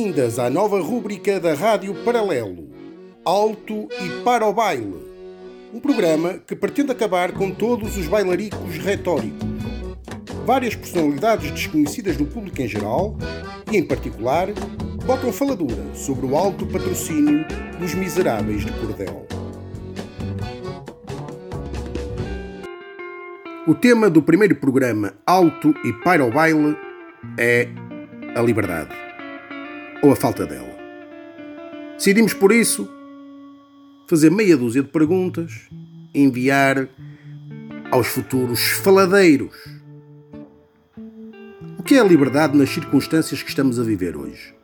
Bem-vindas à nova rúbrica da Rádio Paralelo, Alto e para o Baile. Um programa que pretende acabar com todos os bailaricos retóricos. Várias personalidades desconhecidas do público em geral e, em particular, botam faladura sobre o alto patrocínio dos miseráveis de cordel. O tema do primeiro programa Alto e para o Baile é a liberdade ou a falta dela. Decidimos por isso fazer meia dúzia de perguntas enviar aos futuros faladeiros. O que é a liberdade nas circunstâncias que estamos a viver hoje?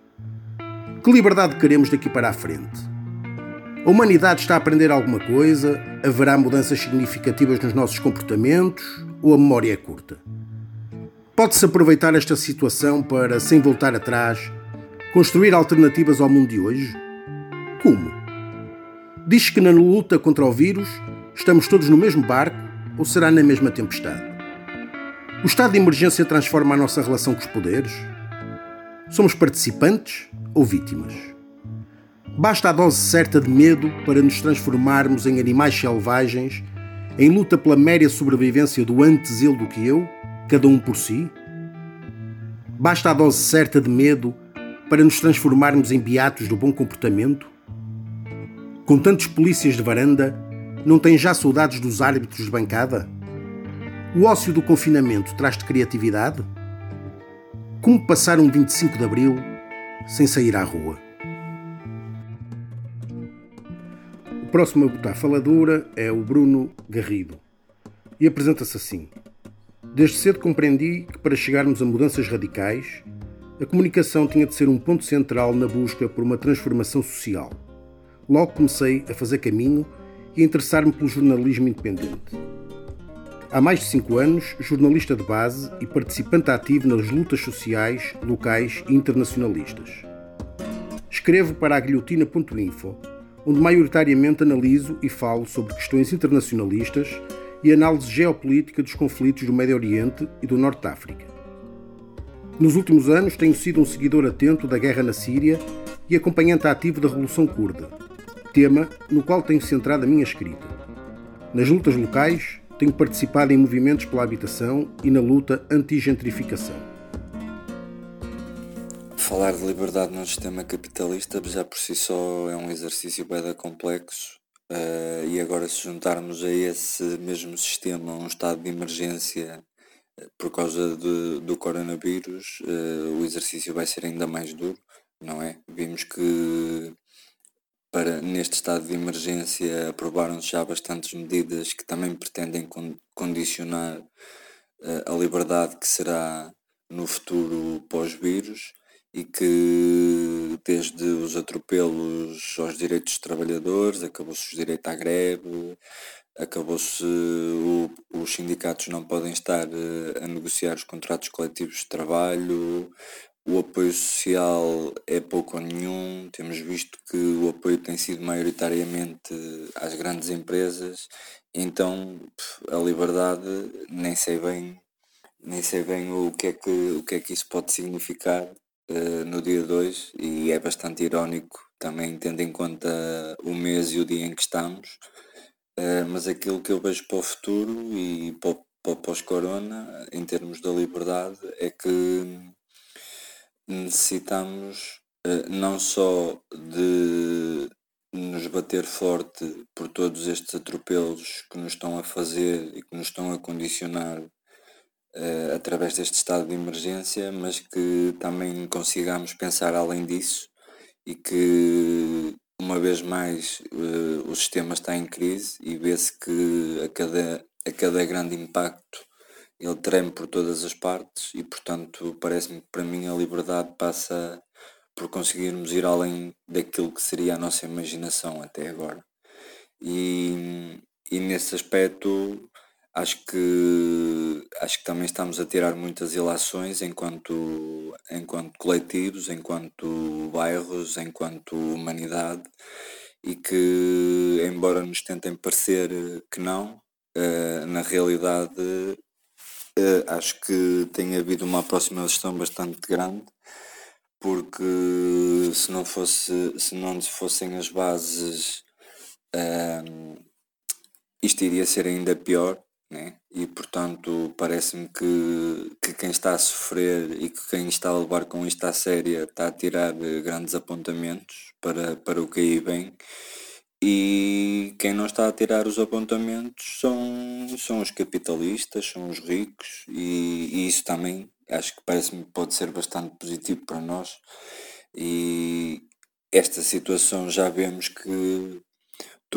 Que liberdade queremos daqui para a frente? A humanidade está a aprender alguma coisa? Haverá mudanças significativas nos nossos comportamentos? Ou a memória é curta? Pode-se aproveitar esta situação para, sem voltar atrás, construir alternativas ao mundo de hoje? Como? Diz que na luta contra o vírus estamos todos no mesmo barco ou será na mesma tempestade? O estado de emergência transforma a nossa relação com os poderes? Somos participantes ou vítimas? Basta a dose certa de medo para nos transformarmos em animais selvagens em luta pela méria sobrevivência do antes ele do que eu, cada um por si? Basta a dose certa de medo para nos transformarmos em beatos do bom comportamento? Com tantos polícias de varanda, não tem já saudades dos árbitros de bancada? O ócio do confinamento traz-te criatividade? Como passar um 25 de Abril sem sair à rua? O próximo a botar faladura é o Bruno Garrido e apresenta-se assim. Desde cedo compreendi que para chegarmos a mudanças radicais, a comunicação tinha de ser um ponto central na busca por uma transformação social. Logo comecei a fazer caminho e a interessar-me pelo jornalismo independente. Há mais de cinco anos, jornalista de base e participante ativo nas lutas sociais, locais e internacionalistas. Escrevo para a guilhotina.info, onde maioritariamente analiso e falo sobre questões internacionalistas e análise geopolítica dos conflitos do Médio Oriente e do Norte de África. Nos últimos anos tenho sido um seguidor atento da guerra na Síria e acompanhante ativo da Revolução Curda, tema no qual tenho centrado a minha escrita. Nas lutas locais, tenho participado em movimentos pela habitação e na luta anti-gentrificação. Falar de liberdade num sistema capitalista já por si só é um exercício bem complexo uh, e agora se juntarmos a esse mesmo sistema um estado de emergência por causa de, do coronavírus, uh, o exercício vai ser ainda mais duro, não é? Vimos que para, neste estado de emergência aprovaram-se já bastantes medidas que também pretendem condicionar uh, a liberdade que será no futuro pós-vírus e que desde os atropelos aos direitos dos trabalhadores, acabou-se o direito à greve, acabou-se os sindicatos não podem estar uh, a negociar os contratos coletivos de trabalho, o apoio social é pouco ou nenhum, temos visto que o apoio tem sido maioritariamente às grandes empresas, então a liberdade nem sei bem, nem sei bem o que é que, o que, é que isso pode significar uh, no dia 2 e é bastante irónico também tendo em conta o mês e o dia em que estamos, uh, mas aquilo que eu vejo para o futuro e para o pós-corona, em termos da liberdade, é que necessitamos uh, não só de nos bater forte por todos estes atropelos que nos estão a fazer e que nos estão a condicionar uh, através deste estado de emergência, mas que também consigamos pensar além disso e que uma vez mais uh, o sistema está em crise e vê-se que a cada, a cada grande impacto ele treme por todas as partes e, portanto, parece-me que para mim a liberdade passa por conseguirmos ir além daquilo que seria a nossa imaginação até agora. E, e nesse aspecto acho que acho que também estamos a tirar muitas ilações enquanto enquanto coletivos, enquanto bairros, enquanto humanidade e que embora nos tentem parecer que não, uh, na realidade Uh, acho que tem havido uma aproximação bastante grande, porque se não fosse, se não fossem as bases, um, isto iria ser ainda pior, né? E portanto parece-me que, que quem está a sofrer e que quem está a levar com isto à séria está a tirar grandes apontamentos para, para o que aí vem e quem não está a tirar os apontamentos são, são os capitalistas, são os ricos, e, e isso também acho que parece-me pode ser bastante positivo para nós. E esta situação já vemos que,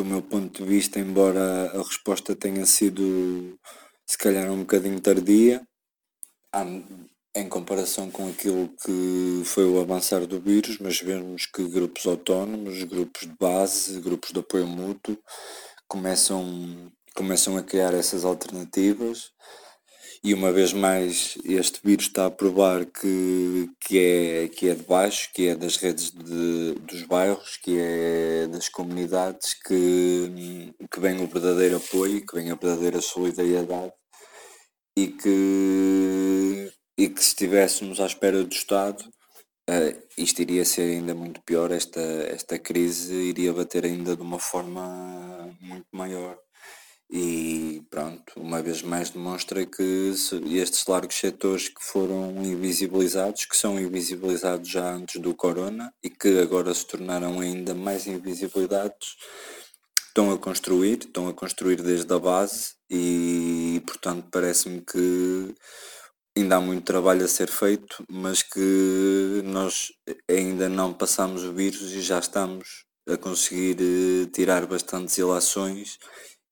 do meu ponto de vista, embora a resposta tenha sido se calhar um bocadinho tardia, em comparação com aquilo que foi o avançar do vírus, mas vemos que grupos autónomos, grupos de base, grupos de apoio mútuo começam, começam a criar essas alternativas e uma vez mais este vírus está a provar que, que, é, que é de baixo, que é das redes de, dos bairros, que é das comunidades que, que vem o verdadeiro apoio, que vem a verdadeira solidariedade e que e que se estivéssemos à espera do Estado, uh, isto iria ser ainda muito pior, esta, esta crise iria bater ainda de uma forma muito maior. E pronto, uma vez mais demonstra que estes largos setores que foram invisibilizados, que são invisibilizados já antes do corona e que agora se tornaram ainda mais invisibilizados, estão a construir, estão a construir desde a base e portanto parece-me que ainda há muito trabalho a ser feito, mas que nós ainda não passamos o vírus e já estamos a conseguir eh, tirar bastantes ilações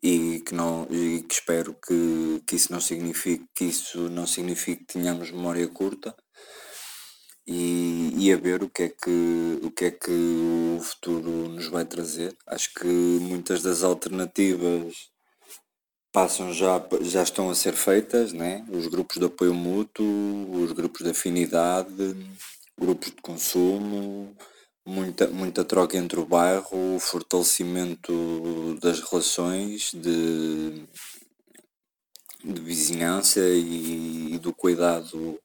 e que não e que espero que, que isso não signifique que isso não signifique que tenhamos memória curta e, e a ver o que é que o que é que o futuro nos vai trazer. Acho que muitas das alternativas passam já, já estão a ser feitas, né? os grupos de apoio mútuo, os grupos de afinidade, grupos de consumo, muita, muita troca entre o bairro, o fortalecimento das relações de, de vizinhança e, e do cuidado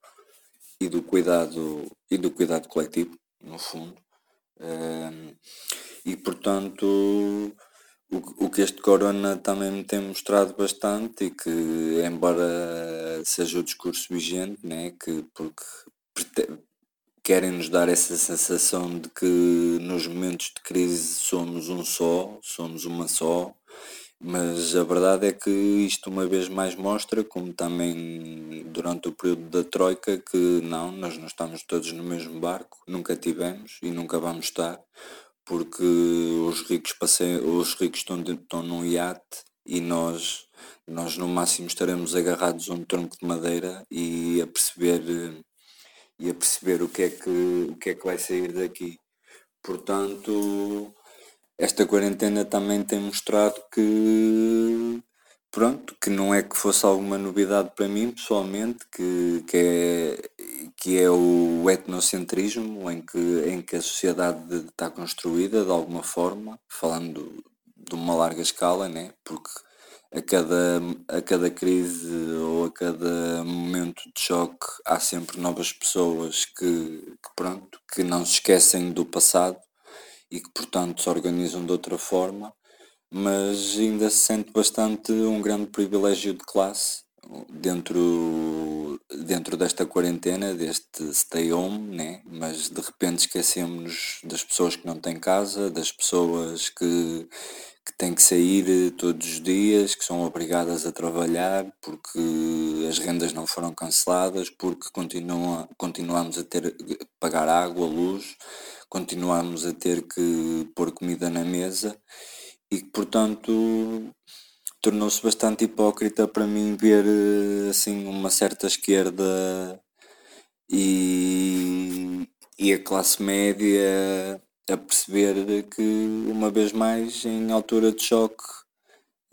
e do cuidado e do cuidado coletivo, no fundo. Um, e portanto o, o que este corona também me tem mostrado bastante e que embora seja o discurso vigente, né, que porque querem nos dar essa sensação de que nos momentos de crise somos um só, somos uma só, mas a verdade é que isto uma vez mais mostra, como também durante o período da Troika, que não, nós não estamos todos no mesmo barco, nunca tivemos e nunca vamos estar porque os ricos passei, os ricos estão, estão num iate e nós, nós no máximo estaremos agarrados a um tronco de madeira e a perceber e a perceber o que é que, o que, é que vai sair daqui. Portanto, esta quarentena também tem mostrado que pronto, que não é que fosse alguma novidade para mim pessoalmente, que, que, é, que é o etnocentrismo, em que, em que a sociedade está construída de alguma forma, falando de uma larga escala, né? porque a cada, a cada crise ou a cada momento de choque há sempre novas pessoas que, que, pronto, que não se esquecem do passado e que portanto se organizam de outra forma mas ainda se sente bastante um grande privilégio de classe dentro, dentro desta quarentena, deste stay home, né? mas de repente esquecemos das pessoas que não têm casa, das pessoas que, que têm que sair todos os dias, que são obrigadas a trabalhar porque as rendas não foram canceladas, porque continua, continuamos a ter que pagar água, luz, continuamos a ter que pôr comida na mesa e que portanto tornou-se bastante hipócrita para mim ver assim uma certa esquerda e, e a classe média a perceber que uma vez mais em altura de choque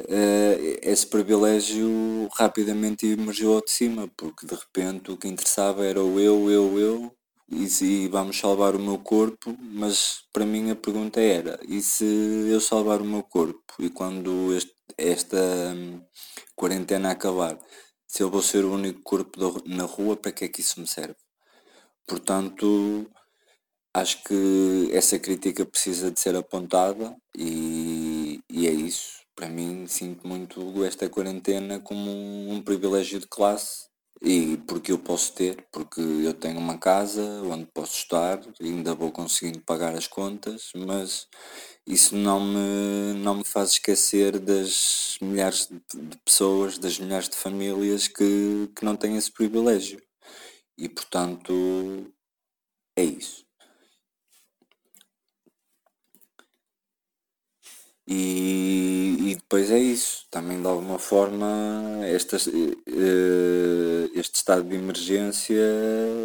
uh, esse privilégio rapidamente emergiu ao de cima, porque de repente o que interessava era o eu, eu, eu e, se vamos salvar o meu corpo, mas para mim a pergunta era, e se eu salvar o meu corpo? E quando este, esta hum, quarentena acabar, se eu vou ser o único corpo do, na rua, para que é que isso me serve? Portanto, acho que essa crítica precisa de ser apontada e, e é isso. Para mim, sinto muito esta quarentena como um, um privilégio de classe e porque eu posso ter, porque eu tenho uma casa onde posso estar, ainda vou conseguindo pagar as contas, mas isso não me, não me faz esquecer das milhares de pessoas, das milhares de famílias que, que não têm esse privilégio. E portanto é isso. E, depois é isso, também de alguma forma eh, este estado de emergência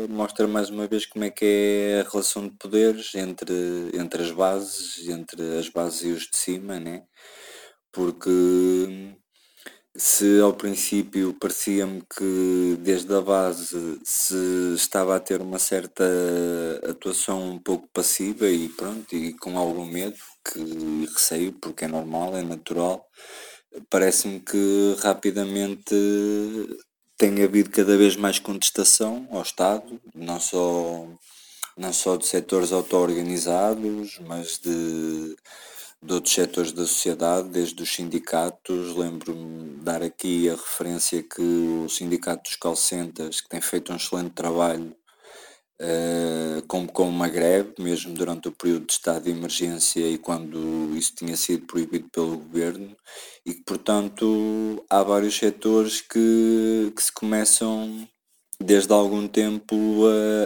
mostra mais uma vez como é que é a relação de poderes entre, entre as bases, entre as bases e os de cima, né? Porque se ao princípio parecia-me que desde a base se estava a ter uma certa atuação um pouco passiva e pronto, e com algum medo, que receio, porque é normal, é natural, parece-me que rapidamente tem havido cada vez mais contestação ao Estado, não só, não só de setores auto-organizados, mas de de outros setores da sociedade, desde os sindicatos. Lembro-me de dar aqui a referência que o Sindicato dos Call Centers, que tem feito um excelente trabalho, uh, convocou uma greve, mesmo durante o período de estado de emergência e quando isso tinha sido proibido pelo governo, e que, portanto, há vários setores que, que se começam desde algum tempo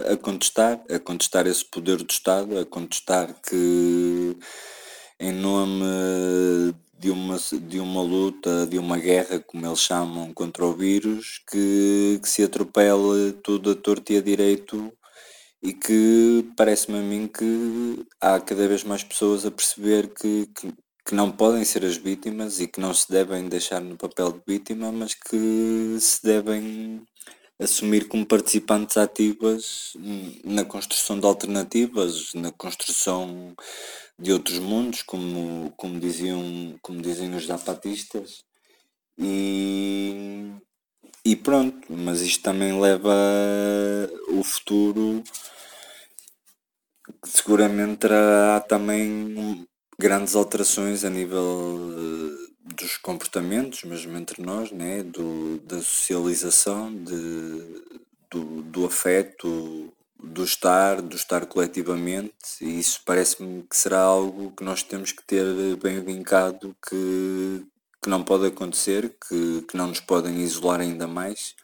a, a contestar, a contestar esse poder do Estado, a contestar que em nome de uma, de uma luta, de uma guerra, como eles chamam, contra o vírus, que, que se atropele tudo a torto e a direito e que parece-me a mim que há cada vez mais pessoas a perceber que, que, que, não podem ser as vítimas e que não se devem deixar no papel de vítima, mas que se devem assumir como participantes ativas na construção de alternativas, na construção de outros mundos, como, como, diziam, como dizem os zapatistas. E, e pronto, mas isto também leva o futuro. Seguramente terá também grandes alterações a nível dos comportamentos, mesmo entre nós, né? do, da socialização, de, do, do afeto, do estar, do estar coletivamente, e isso parece-me que será algo que nós temos que ter bem vincado, que, que não pode acontecer, que, que não nos podem isolar ainda mais,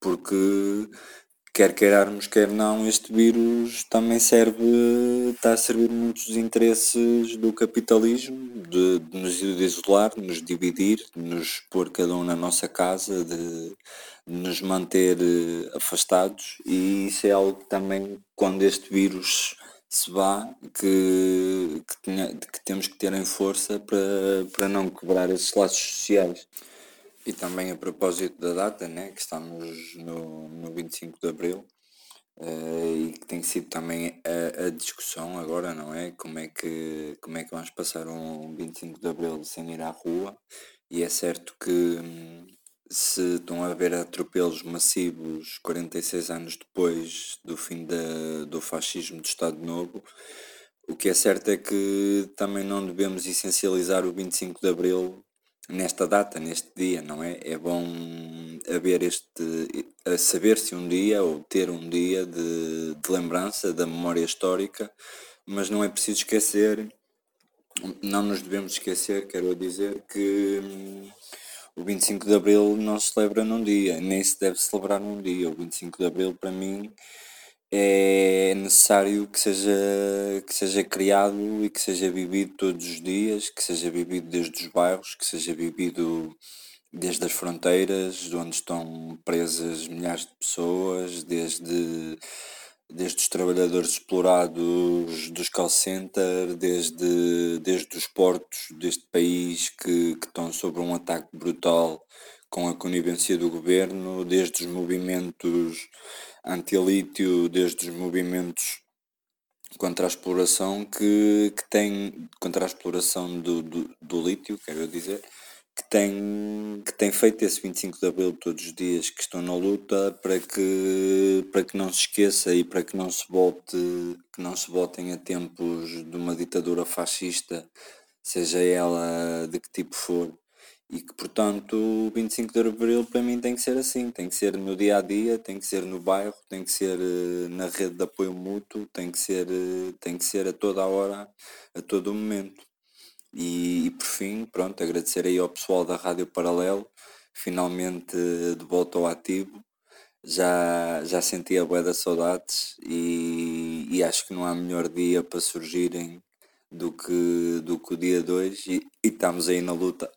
porque quer queirarmos, quer não, este vírus também serve, está a servir muitos interesses do capitalismo, de, de nos isolar, de nos dividir, de nos pôr cada um na nossa casa, de, nos manter eh, afastados e isso é algo que também quando este vírus se vá que, que, tenha, que temos que ter em força para, para não quebrar esses laços sociais. E também a propósito da data, né, que estamos no, no 25 de Abril, uh, e que tem sido também a, a, discussão agora, não é? Como é, que, como é que vamos passar um 25 de Abril sem ir à rua, e é certo que hum, se estão a haver atropelos massivos 46 anos depois do fim da, do fascismo do Estado Novo, o que é certo é que também não devemos essencializar o 25 de Abril nesta data, neste dia, não é? É bom haver este, saber-se um dia ou ter um dia de, de lembrança da memória histórica, mas não é preciso esquecer, não nos devemos esquecer, quero dizer, que o 25 de Abril não se celebra num dia, nem se deve celebrar num dia. O 25 de Abril, para mim, é necessário que seja, que seja criado e que seja vivido todos os dias, que seja vivido desde os bairros, que seja vivido desde as fronteiras, de onde estão presas milhares de pessoas, desde desde os trabalhadores explorados dos call centers, desde, desde os portos deste país que, que estão sob um ataque brutal com a conivência do governo, desde os movimentos anti-lítio, desde os movimentos contra a exploração que, que tem contra a exploração do, do, do lítio, quero dizer, que tem, que tem feito esse 25 de Abril todos os dias, que estão na luta para que, para que não se esqueça e para que não se volte, que não se voltem a tempos de uma ditadura fascista, seja ela de que tipo for. E que, portanto, o 25 de Abril para mim tem que ser assim, tem que ser no dia a dia, tem que ser no bairro, tem que ser eh, na rede de apoio mútuo, tem que ser, eh, tem que ser a toda a hora, a todo o momento. E, e por fim, pronto, agradecer aí ao pessoal da Rádio Paralelo, finalmente de volta ao ativo. Já, já senti a bué das saudades e, e acho que não há melhor dia para surgirem do que, do que o dia 2 e, e estamos aí na luta